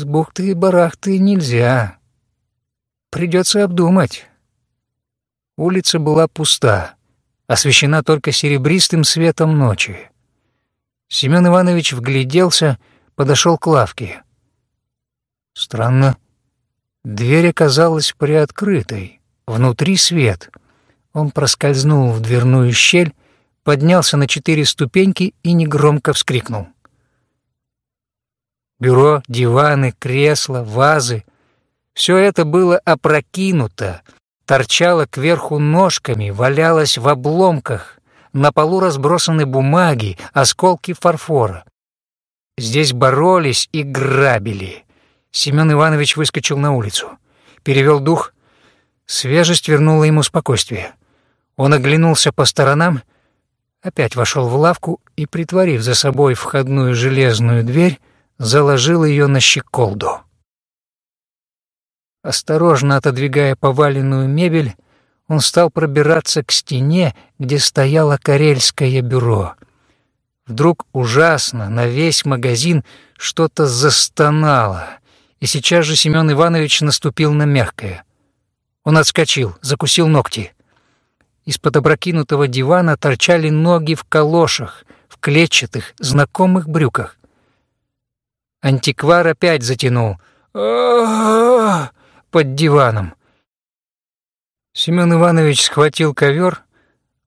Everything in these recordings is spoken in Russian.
С бухты-барахты нельзя. Придется обдумать. Улица была пуста, освещена только серебристым светом ночи. Семен Иванович вгляделся, подошел к лавке. Странно. Дверь оказалась приоткрытой. Внутри свет. Он проскользнул в дверную щель, поднялся на четыре ступеньки и негромко вскрикнул. Бюро, диваны, кресла, вазы — все это было опрокинуто, торчало кверху ножками, валялось в обломках, на полу разбросаны бумаги, осколки фарфора. Здесь боролись и грабили. Семен Иванович выскочил на улицу, перевел дух. Свежесть вернула ему спокойствие. Он оглянулся по сторонам, опять вошел в лавку и, притворив за собой входную железную дверь, заложил ее на щеколду. Осторожно отодвигая поваленную мебель, он стал пробираться к стене, где стояло карельское бюро. Вдруг ужасно на весь магазин что-то застонало, и сейчас же Семен Иванович наступил на мягкое. Он отскочил, закусил ногти. Из-под опрокинутого дивана торчали ноги в калошах, в клетчатых, знакомых брюках. Антиквар опять затянул под диваном. Семен Иванович схватил ковер,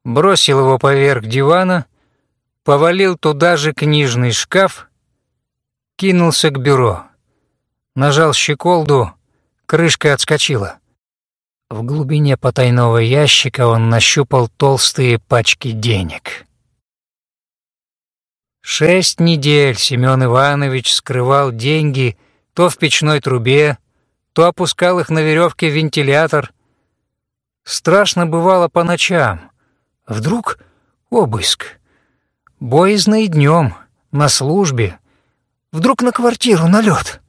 бросил его поверх дивана, повалил туда же книжный шкаф, кинулся к бюро. Нажал щеколду, крышка отскочила. В глубине потайного ящика он нащупал толстые пачки денег. Шесть недель Семен Иванович скрывал деньги то в печной трубе, то опускал их на веревке в вентилятор. Страшно бывало по ночам. Вдруг обыск. Боязно и днем, на службе. Вдруг на квартиру налет.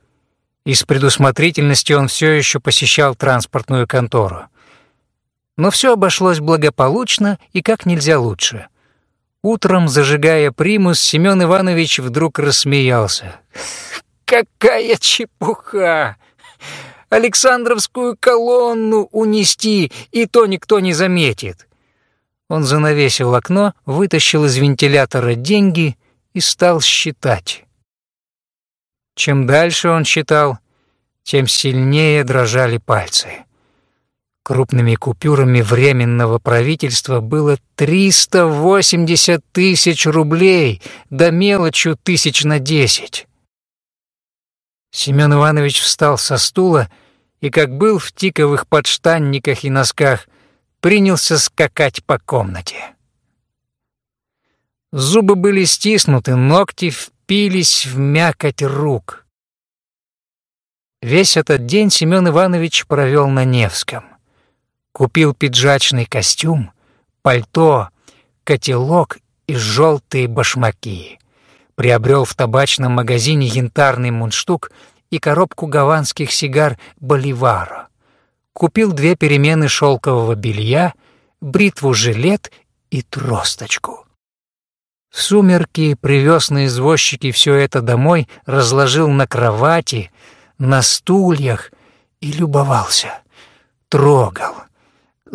Из предусмотрительности он все еще посещал транспортную контору. Но все обошлось благополучно и как нельзя лучше — Утром, зажигая примус, Семен Иванович вдруг рассмеялся. «Какая чепуха! Александровскую колонну унести, и то никто не заметит!» Он занавесил окно, вытащил из вентилятора деньги и стал считать. Чем дальше он считал, тем сильнее дрожали пальцы. Крупными купюрами Временного правительства было 380 тысяч рублей, да мелочью тысяч на десять. Семен Иванович встал со стула и, как был в тиковых подштанниках и носках, принялся скакать по комнате. Зубы были стиснуты, ногти впились в мякоть рук. Весь этот день Семен Иванович провел на Невском. Купил пиджачный костюм, пальто, котелок и желтые башмаки. Приобрел в табачном магазине янтарный мундштук и коробку гаванских сигар «Боливаро». Купил две перемены шелкового белья, бритву-жилет и тросточку. В сумерки привез на извозчике все это домой, разложил на кровати, на стульях и любовался, трогал,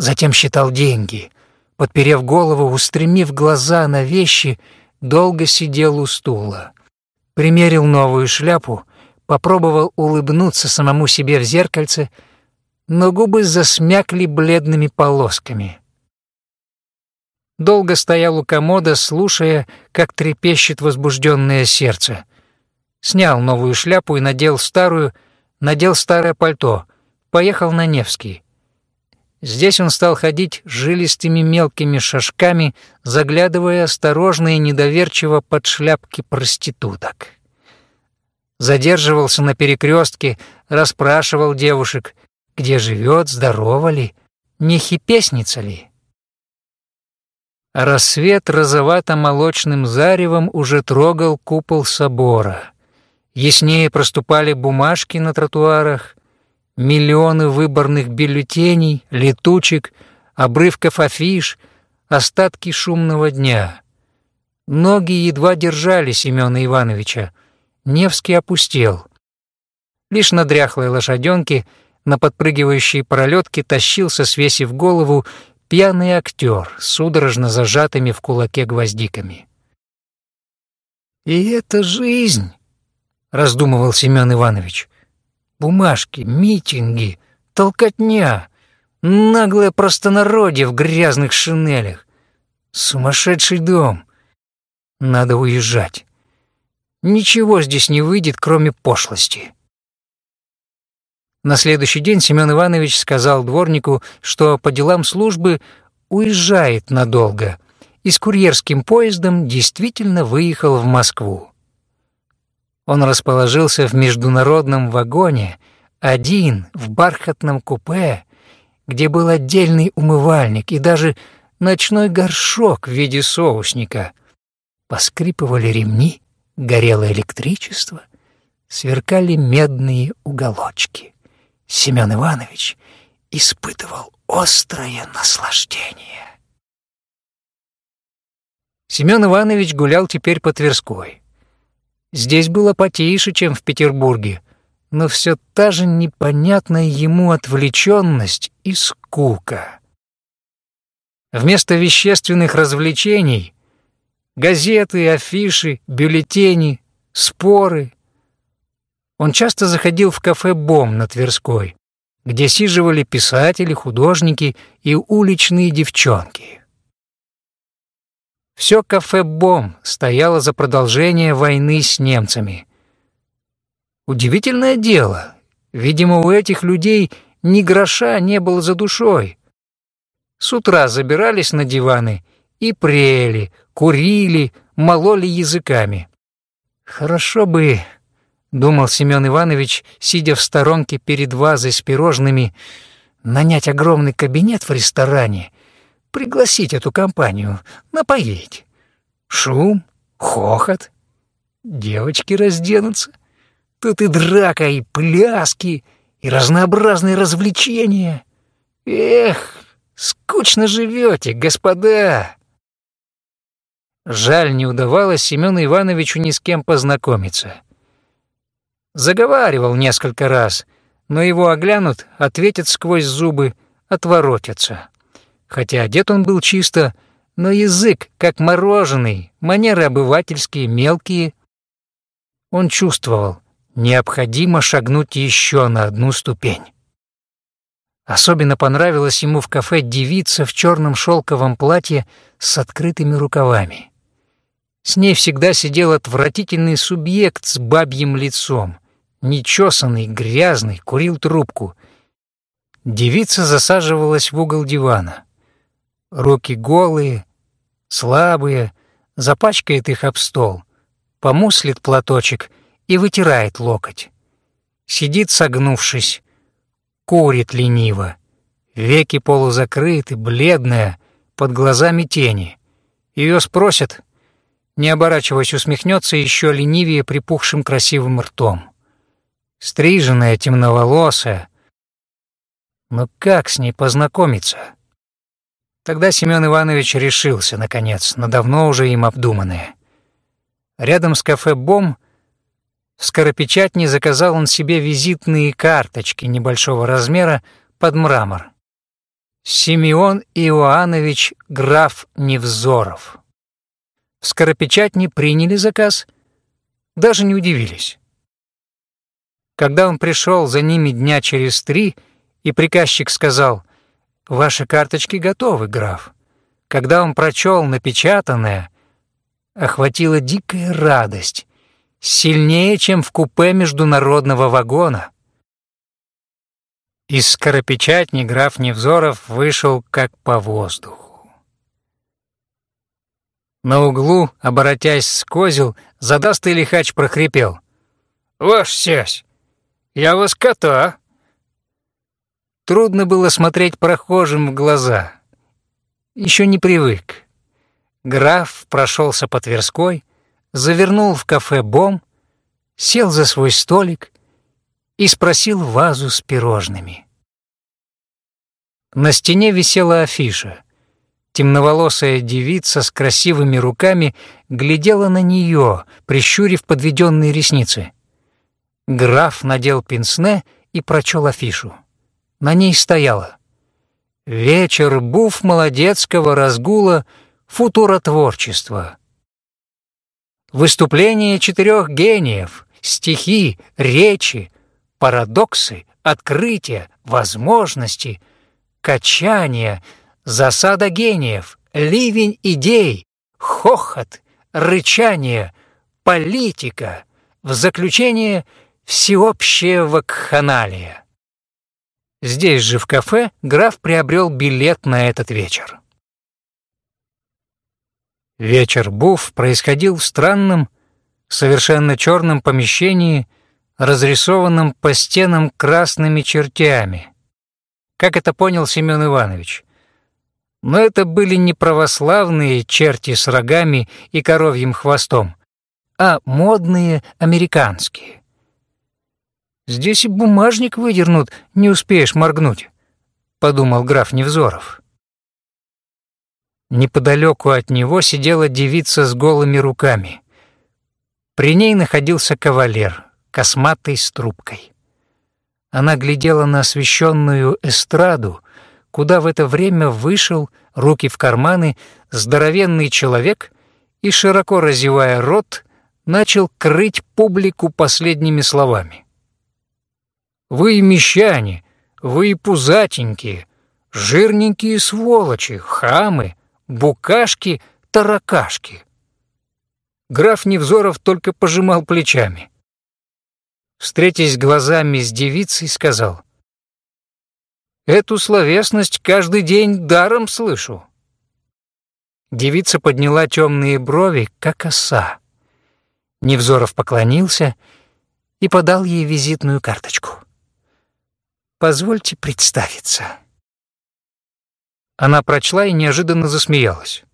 затем считал деньги. Подперев голову, устремив глаза на вещи, долго сидел у стула. Примерил новую шляпу, попробовал улыбнуться самому себе в зеркальце, но губы засмякли бледными полосками. Долго стоял у комода, слушая, как трепещет возбужденное сердце. Снял новую шляпу и надел старую, надел старое пальто, поехал на Невский. Здесь он стал ходить жилистыми мелкими шажками, заглядывая осторожно и недоверчиво под шляпки проституток. Задерживался на перекрестке, расспрашивал девушек, где живет, здорова ли, не хипесница ли. Рассвет розовато-молочным заревом уже трогал купол собора. Яснее проступали бумажки на тротуарах, миллионы выборных бюллетеней, летучек, обрывков афиш, остатки шумного дня. Ноги едва держали Семена Ивановича. Невский опустел. Лишь на дряхлой лошаденке на подпрыгивающей пролетке тащился, свесив голову, пьяный актер, судорожно зажатыми в кулаке гвоздиками. «И это жизнь!» — раздумывал Семен Иванович. «Бумажки, митинги, толкотня, наглое простонародье в грязных шинелях, сумасшедший дом. Надо уезжать. Ничего здесь не выйдет, кроме пошлости». На следующий день Семен Иванович сказал дворнику, что по делам службы уезжает надолго и с курьерским поездом действительно выехал в Москву. Он расположился в международном вагоне, один, в бархатном купе, где был отдельный умывальник и даже ночной горшок в виде соусника. Поскрипывали ремни, горело электричество, сверкали медные уголочки. Семен Иванович испытывал острое наслаждение. Семен Иванович гулял теперь по Тверской. Здесь было потише, чем в Петербурге, но все та же непонятная ему отвлеченность и скука. Вместо вещественных развлечений — газеты, афиши, бюллетени, споры — он часто заходил в кафе «Бом» на Тверской, где сиживали писатели, художники и уличные девчонки. Все кафе «Бом» стояло за продолжение войны с немцами. Удивительное дело, видимо, у этих людей ни гроша не было за душой. С утра забирались на диваны и прели, курили, мололи языками. Хорошо бы Думал Семен Иванович, сидя в сторонке перед вазой с пирожными, нанять огромный кабинет в ресторане, пригласить эту компанию, напоить. Шум, хохот, девочки разденутся. Тут и драка, и пляски, и разнообразные развлечения. Эх, скучно живете, господа. Жаль, не удавалось Семену Ивановичу ни с кем познакомиться. Заговаривал несколько раз, но его оглянут, ответят сквозь зубы, отворотятся. Хотя одет он был чисто, но язык, как мороженый, манеры обывательские, мелкие. Он чувствовал, необходимо шагнуть еще на одну ступень. Особенно понравилась ему в кафе девица в черном шелковом платье с открытыми рукавами. С ней всегда сидел отвратительный субъект с бабьим лицом. Нечесанный, грязный, курил трубку. Девица засаживалась в угол дивана. Руки голые, слабые, запачкает их об стол, помуслит платочек и вытирает локоть. Сидит согнувшись, курит лениво, веки полузакрыты, бледная, под глазами тени. Ее спросят, не оборачиваясь, усмехнется еще ленивее припухшим красивым ртом стриженная, темноволосая. Но как с ней познакомиться? Тогда Семен Иванович решился, наконец, на давно уже им обдуманное. Рядом с кафе «Бом» в скоропечатне заказал он себе визитные карточки небольшого размера под мрамор. Симеон Иоанович граф Невзоров. В скоропечатне приняли заказ, даже не удивились. Когда он пришел за ними дня через три, и приказчик сказал, «Ваши карточки готовы, граф». Когда он прочел напечатанное, охватила дикая радость, сильнее, чем в купе международного вагона. Из скоропечатни граф Невзоров вышел как по воздуху. На углу, оборотясь с козел, задастый лихач прохрипел. «Ваш сесь, я вас кота!» Трудно было смотреть прохожим в глаза. Еще не привык. Граф прошелся по Тверской, завернул в кафе «Бом», сел за свой столик и спросил вазу с пирожными. На стене висела афиша. Темноволосая девица с красивыми руками глядела на нее, прищурив подведенные ресницы. Граф надел пенсне и прочел афишу. На ней стояло «Вечер буф молодецкого разгула футуротворчества». Выступление четырех гениев, стихи, речи, парадоксы, открытия, возможности, качания, засада гениев, ливень идей, хохот, рычание, политика, в заключение всеобщее вакханалия. Здесь же в кафе граф приобрел билет на этот вечер. Вечер Буф происходил в странном, совершенно черном помещении, разрисованном по стенам красными чертями. Как это понял Семен Иванович? Но это были не православные черти с рогами и коровьим хвостом, а модные американские. Здесь и бумажник выдернут, не успеешь моргнуть, подумал граф Невзоров. Неподалеку от него сидела девица с голыми руками. При ней находился кавалер, косматый с трубкой. Она глядела на освещенную эстраду, куда в это время вышел, руки в карманы, здоровенный человек и, широко разевая рот, начал крыть публику последними словами. «Вы мещане, вы пузатенькие, жирненькие сволочи, хамы, букашки, таракашки». Граф Невзоров только пожимал плечами. Встретясь глазами с девицей, сказал — Эту словесность каждый день даром слышу». Девица подняла темные брови, как оса. Невзоров поклонился и подал ей визитную карточку. «Позвольте представиться». Она прочла и неожиданно засмеялась.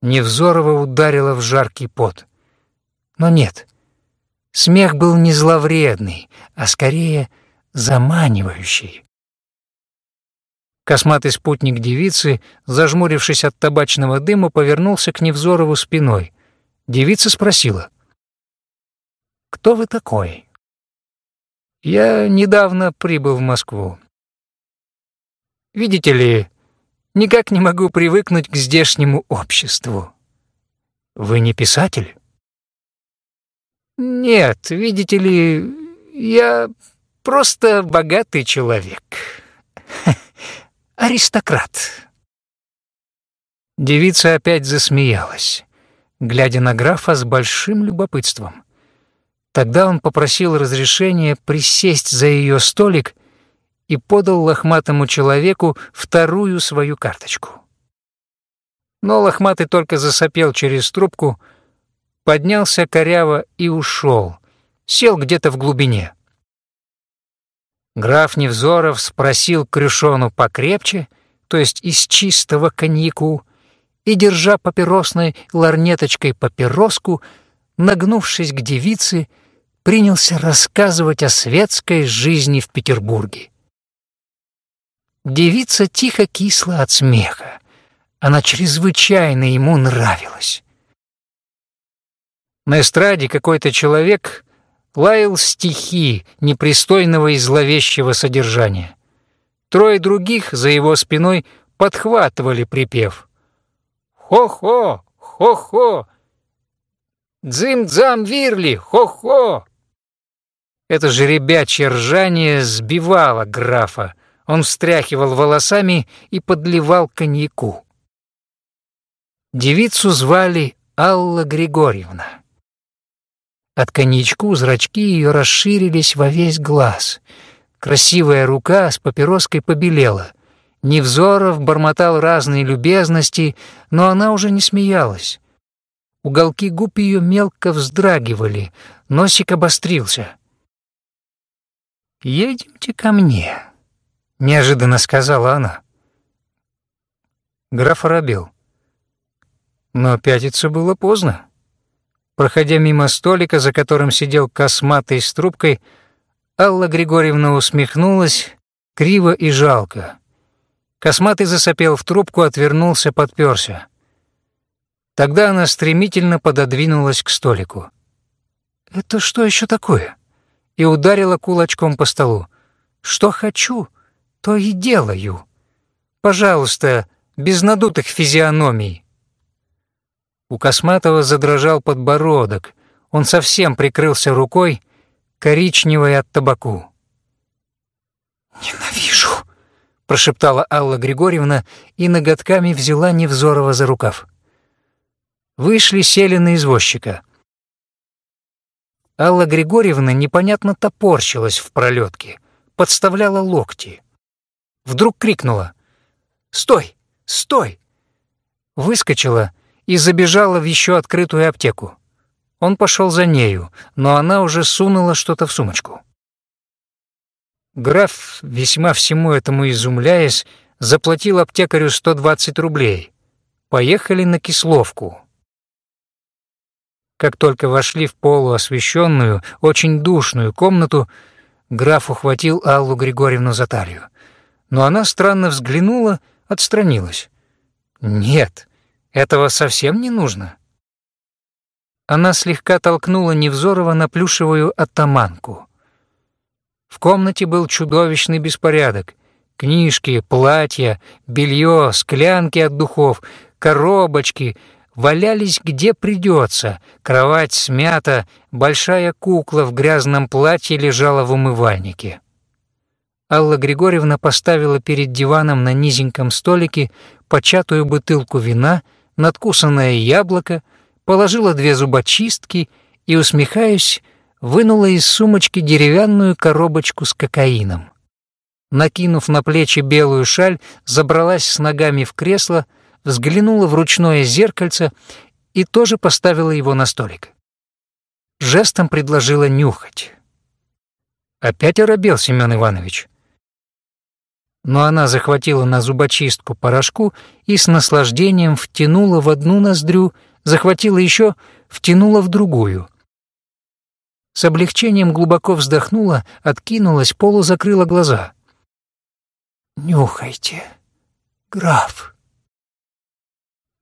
Невзорова ударила в жаркий пот. Но нет, смех был не зловредный, а скорее заманивающий. Косматый спутник девицы, зажмурившись от табачного дыма, повернулся к Невзорову спиной. Девица спросила. «Кто вы такой?» «Я недавно прибыл в Москву. Видите ли, никак не могу привыкнуть к здешнему обществу. Вы не писатель?» «Нет, видите ли, я просто богатый человек» аристократ». Девица опять засмеялась, глядя на графа с большим любопытством. Тогда он попросил разрешения присесть за ее столик и подал лохматому человеку вторую свою карточку. Но лохматый только засопел через трубку, поднялся коряво и ушел, сел где-то в глубине. Граф Невзоров спросил Крюшону покрепче, то есть из чистого коньяку, и, держа папиросной ларнеточкой папироску, нагнувшись к девице, принялся рассказывать о светской жизни в Петербурге. Девица тихо кисла от смеха. Она чрезвычайно ему нравилась. На эстраде какой-то человек лаял стихи непристойного и зловещего содержания. Трое других за его спиной подхватывали припев. «Хо-хо! Хо-хо! Дзым-дзам вирли! Хо-хо!» Это же ребячье ржание сбивало графа. Он встряхивал волосами и подливал коньяку. Девицу звали Алла Григорьевна. От коньячку зрачки ее расширились во весь глаз. Красивая рука с папироской побелела. Невзоров бормотал разные любезности, но она уже не смеялась. Уголки губ ее мелко вздрагивали, носик обострился. «Едемте ко мне», — неожиданно сказала она. Граф оробел. Но пятиться было поздно. Проходя мимо столика, за которым сидел косматый с трубкой, Алла Григорьевна усмехнулась, криво и жалко. Косматый засопел в трубку, отвернулся, подперся. Тогда она стремительно пододвинулась к столику. «Это что еще такое?» И ударила кулачком по столу. «Что хочу, то и делаю. Пожалуйста, без надутых физиономий». У Косматова задрожал подбородок. Он совсем прикрылся рукой, коричневой от табаку. «Ненавижу!» — прошептала Алла Григорьевна и ноготками взяла Невзорова за рукав. Вышли, сели на извозчика. Алла Григорьевна непонятно топорщилась в пролетке, подставляла локти. Вдруг крикнула «Стой! Стой!» Выскочила и забежала в еще открытую аптеку. Он пошел за нею, но она уже сунула что-то в сумочку. Граф, весьма всему этому изумляясь, заплатил аптекарю 120 рублей. Поехали на Кисловку. Как только вошли в полуосвещенную, очень душную комнату, граф ухватил Аллу Григорьевну за талию. Но она странно взглянула, отстранилась. «Нет, этого совсем не нужно». Она слегка толкнула Невзорова на плюшевую атаманку. В комнате был чудовищный беспорядок. Книжки, платья, белье, склянки от духов, коробочки — валялись где придется, кровать смята, большая кукла в грязном платье лежала в умывальнике. Алла Григорьевна поставила перед диваном на низеньком столике початую бутылку вина, надкусанное яблоко, положила две зубочистки и, усмехаясь, вынула из сумочки деревянную коробочку с кокаином. Накинув на плечи белую шаль, забралась с ногами в кресло, взглянула в ручное зеркальце и тоже поставила его на столик. Жестом предложила нюхать. Опять оробел Семен Иванович. Но она захватила на зубочистку порошку и с наслаждением втянула в одну ноздрю, захватила еще, втянула в другую. С облегчением глубоко вздохнула, откинулась, полузакрыла глаза. «Нюхайте, граф»,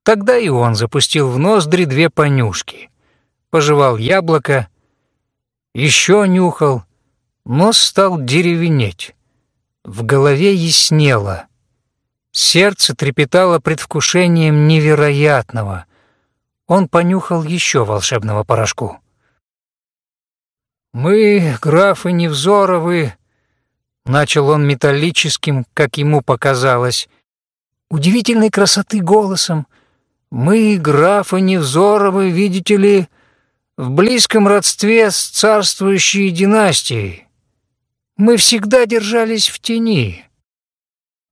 Тогда и он запустил в ноздри две понюшки. Пожевал яблоко, еще нюхал, нос стал деревенеть. В голове яснело. Сердце трепетало предвкушением невероятного. Он понюхал еще волшебного порошку. «Мы, графы Невзоровы», — начал он металлическим, как ему показалось, удивительной красоты голосом, мы, графы Невзоровы, видите ли, в близком родстве с царствующей династией. Мы всегда держались в тени.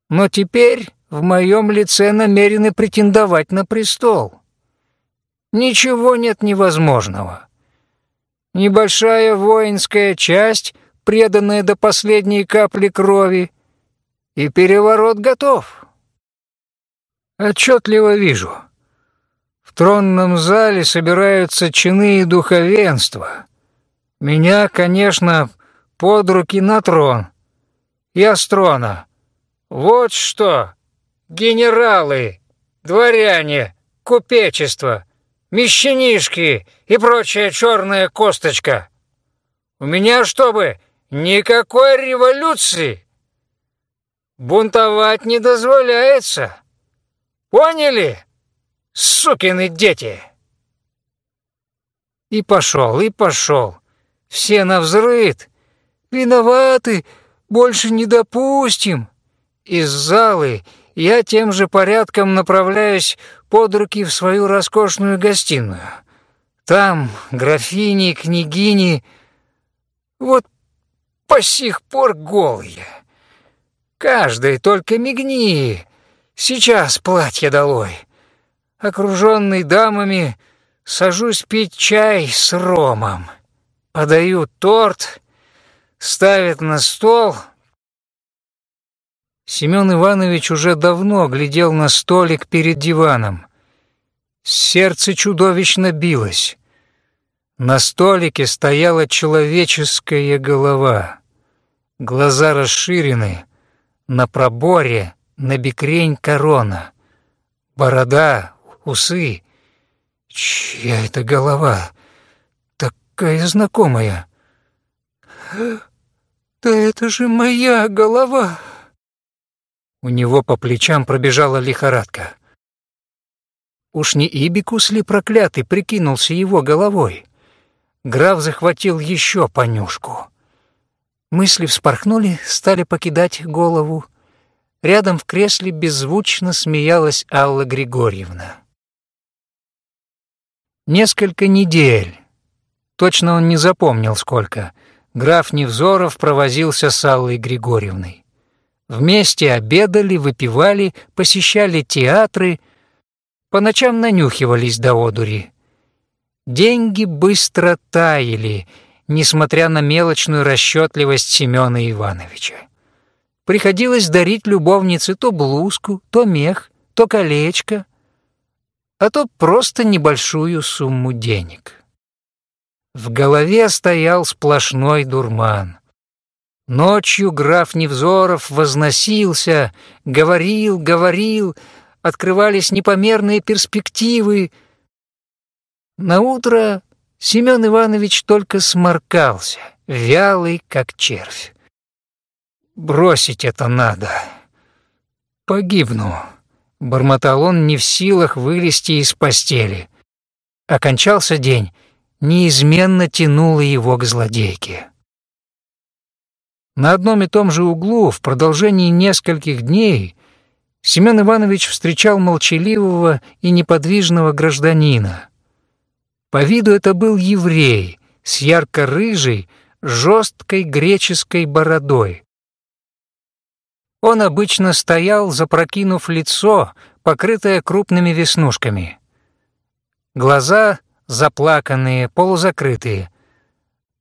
Но теперь в моем лице намерены претендовать на престол. Ничего нет невозможного. Небольшая воинская часть, преданная до последней капли крови, и переворот готов. Отчетливо вижу — в тронном зале собираются чины и духовенство. Меня, конечно, под руки на трон. Я с трона. Вот что, генералы, дворяне, купечество, мещанишки и прочая черная косточка. У меня, чтобы, никакой революции. Бунтовать не дозволяется. Поняли? Сукины дети!» И пошел, и пошел. Все на взрыд. Виноваты, больше не допустим. Из залы я тем же порядком направляюсь под руки в свою роскошную гостиную. Там графини, княгини, вот по сих пор голые. Каждый только мигни, сейчас платье долой окруженный дамами, сажусь пить чай с ромом. Подаю торт, ставят на стол. Семен Иванович уже давно глядел на столик перед диваном. Сердце чудовищно билось. На столике стояла человеческая голова. Глаза расширены, на проборе набекрень корона. Борода усы. Чья это голова? Такая знакомая. Да это же моя голова!» У него по плечам пробежала лихорадка. Уж не Ибикус ли проклятый прикинулся его головой? Граф захватил еще понюшку. Мысли вспорхнули, стали покидать голову. Рядом в кресле беззвучно смеялась Алла Григорьевна. Несколько недель, точно он не запомнил сколько, граф Невзоров провозился с Аллой Григорьевной. Вместе обедали, выпивали, посещали театры, по ночам нанюхивались до одури. Деньги быстро таяли, несмотря на мелочную расчетливость Семена Ивановича. Приходилось дарить любовнице то блузку, то мех, то колечко, а то просто небольшую сумму денег. В голове стоял сплошной дурман. Ночью граф Невзоров возносился, говорил, говорил, открывались непомерные перспективы. На утро Семен Иванович только сморкался, вялый, как червь. Бросить это надо. Погибну, бормотал он не в силах вылезти из постели. Окончался день, неизменно тянуло его к злодейке. На одном и том же углу в продолжении нескольких дней Семен Иванович встречал молчаливого и неподвижного гражданина. По виду это был еврей с ярко-рыжей, жесткой греческой бородой. Он обычно стоял, запрокинув лицо, покрытое крупными веснушками. Глаза заплаканные, полузакрытые.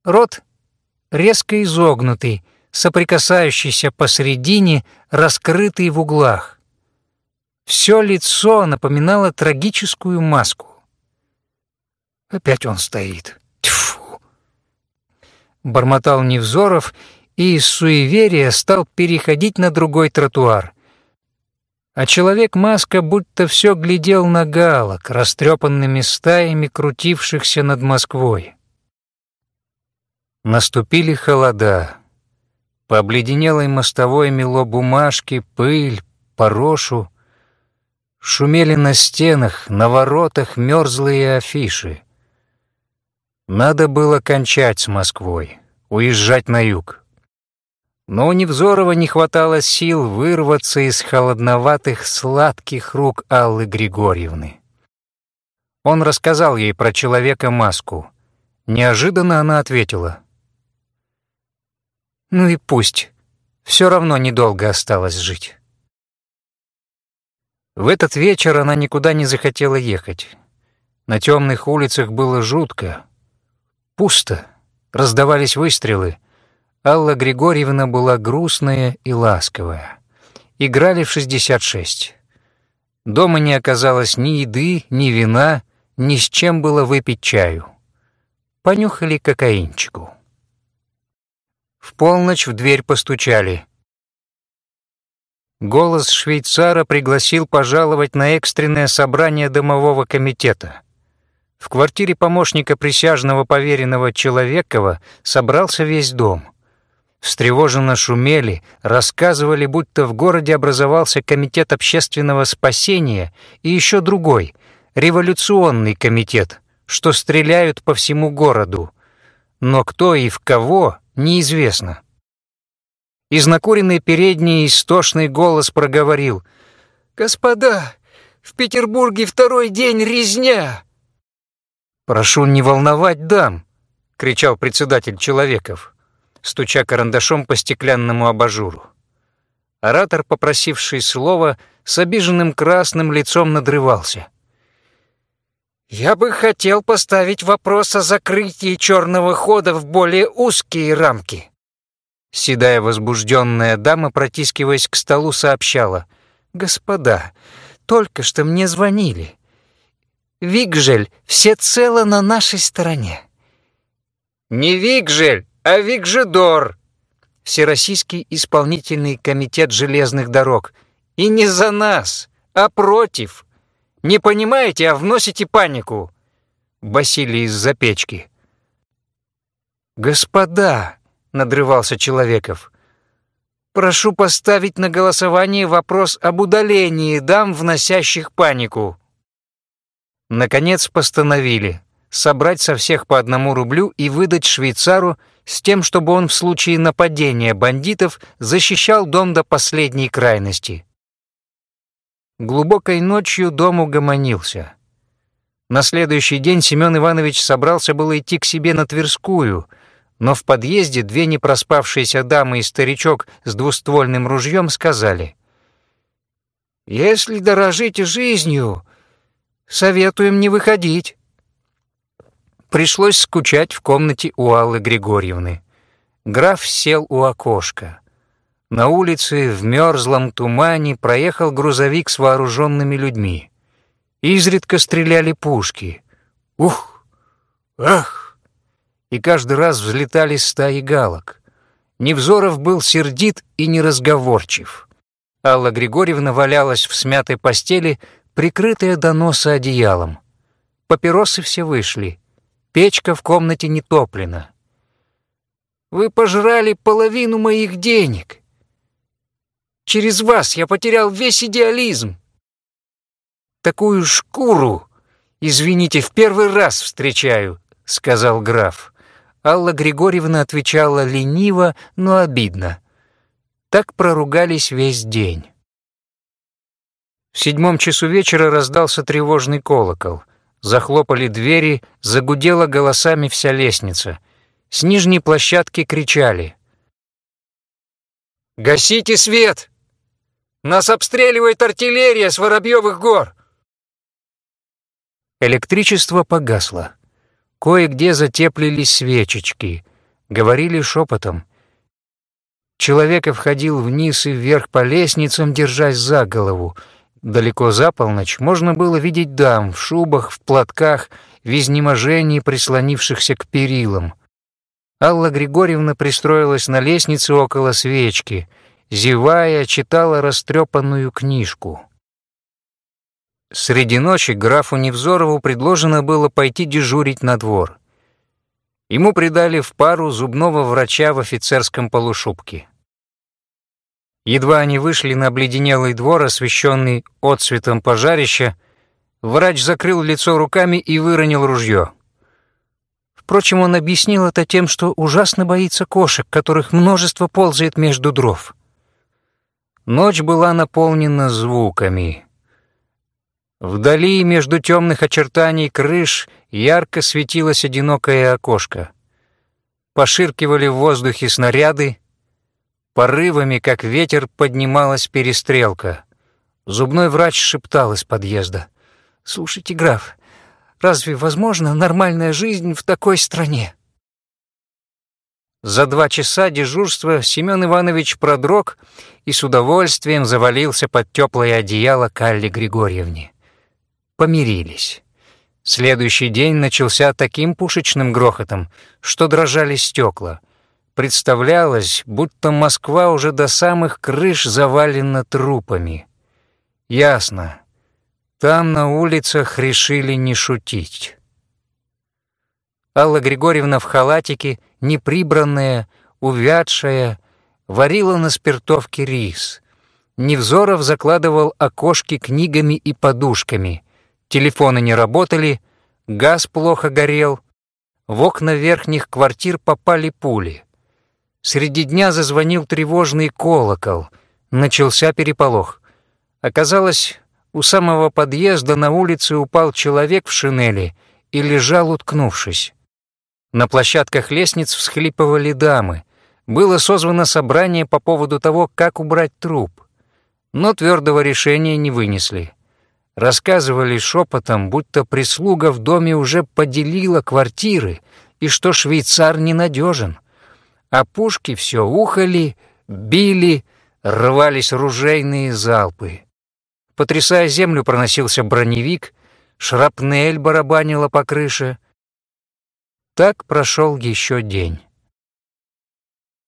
Рот резко изогнутый, соприкасающийся посредине, раскрытый в углах. Все лицо напоминало трагическую маску. Опять он стоит. Тьфу! Бормотал Невзоров и из суеверия стал переходить на другой тротуар. А человек-маска будто все глядел на галок, растрепанными стаями крутившихся над Москвой. Наступили холода. По обледенелой мостовой мело бумажки, пыль, порошу. Шумели на стенах, на воротах мерзлые афиши. Надо было кончать с Москвой, уезжать на юг но у Невзорова не хватало сил вырваться из холодноватых сладких рук Аллы Григорьевны. Он рассказал ей про человека-маску. Неожиданно она ответила. «Ну и пусть. Все равно недолго осталось жить». В этот вечер она никуда не захотела ехать. На темных улицах было жутко. Пусто. Раздавались выстрелы. Алла Григорьевна была грустная и ласковая. Играли в 66. Дома не оказалось ни еды, ни вина, ни с чем было выпить чаю. Понюхали кокаинчику. В полночь в дверь постучали. Голос швейцара пригласил пожаловать на экстренное собрание домового комитета. В квартире помощника присяжного поверенного Человекова собрался весь дом встревоженно шумели, рассказывали, будто в городе образовался комитет общественного спасения и еще другой, революционный комитет, что стреляют по всему городу. Но кто и в кого, неизвестно. Из накуренной передней истошный голос проговорил «Господа, в Петербурге второй день резня!» «Прошу не волновать дам!» — кричал председатель Человеков стуча карандашом по стеклянному абажуру. Оратор, попросивший слова, с обиженным красным лицом надрывался. «Я бы хотел поставить вопрос о закрытии черного хода в более узкие рамки». Седая возбужденная дама, протискиваясь к столу, сообщала. «Господа, только что мне звонили. Вигжель всецело на нашей стороне». «Не Вигжель, а Викжидор, Всероссийский исполнительный комитет железных дорог. И не за нас, а против. Не понимаете, а вносите панику. Басили из-за печки. Господа, — надрывался Человеков. «Прошу поставить на голосование вопрос об удалении дам, вносящих панику». Наконец постановили собрать со всех по одному рублю и выдать швейцару с тем, чтобы он в случае нападения бандитов защищал дом до последней крайности. Глубокой ночью дом угомонился. На следующий день Семен Иванович собрался было идти к себе на Тверскую, но в подъезде две непроспавшиеся дамы и старичок с двуствольным ружьем сказали, «Если дорожите жизнью, советуем не выходить». Пришлось скучать в комнате у Аллы Григорьевны. Граф сел у окошка. На улице в мерзлом тумане проехал грузовик с вооруженными людьми. Изредка стреляли пушки. Ух! Ах! И каждый раз взлетали стаи галок. Невзоров был сердит и неразговорчив. Алла Григорьевна валялась в смятой постели, прикрытая до носа одеялом. Папиросы все вышли. Печка в комнате не топлена. «Вы пожрали половину моих денег. Через вас я потерял весь идеализм. Такую шкуру, извините, в первый раз встречаю», — сказал граф. Алла Григорьевна отвечала лениво, но обидно. Так проругались весь день. В седьмом часу вечера раздался тревожный колокол — Захлопали двери, загудела голосами вся лестница. С нижней площадки кричали. «Гасите свет! Нас обстреливает артиллерия с Воробьевых гор!» Электричество погасло. Кое-где затеплились свечечки. Говорили шепотом. Человека входил вниз и вверх по лестницам, держась за голову. Далеко за полночь можно было видеть дам в шубах, в платках, в изнеможении прислонившихся к перилам. Алла Григорьевна пристроилась на лестнице около свечки, зевая, читала растрепанную книжку. Среди ночи графу Невзорову предложено было пойти дежурить на двор. Ему придали в пару зубного врача в офицерском полушубке. Едва они вышли на обледенелый двор, освещенный отцветом пожарища, врач закрыл лицо руками и выронил ружье. Впрочем, он объяснил это тем, что ужасно боится кошек, которых множество ползает между дров. Ночь была наполнена звуками. Вдали, между темных очертаний крыш, ярко светилось одинокое окошко. Поширкивали в воздухе снаряды, Порывами, как ветер, поднималась перестрелка. Зубной врач шептал из подъезда. «Слушайте, граф, разве возможна нормальная жизнь в такой стране?» За два часа дежурства Семен Иванович продрог и с удовольствием завалился под теплое одеяло Калли Григорьевне. Помирились. Следующий день начался таким пушечным грохотом, что дрожали стекла — Представлялось, будто Москва уже до самых крыш завалена трупами. Ясно. Там на улицах решили не шутить. Алла Григорьевна в халатике, неприбранная, увядшая, варила на спиртовке рис. Невзоров закладывал окошки книгами и подушками. Телефоны не работали, газ плохо горел. В окна верхних квартир попали пули. Среди дня зазвонил тревожный колокол. Начался переполох. Оказалось, у самого подъезда на улице упал человек в шинели и лежал, уткнувшись. На площадках лестниц всхлипывали дамы. Было созвано собрание по поводу того, как убрать труп. Но твердого решения не вынесли. Рассказывали шепотом, будто прислуга в доме уже поделила квартиры и что швейцар ненадежен а пушки все ухали, били, рвались ружейные залпы. Потрясая землю, проносился броневик, шрапнель барабанила по крыше. Так прошел еще день.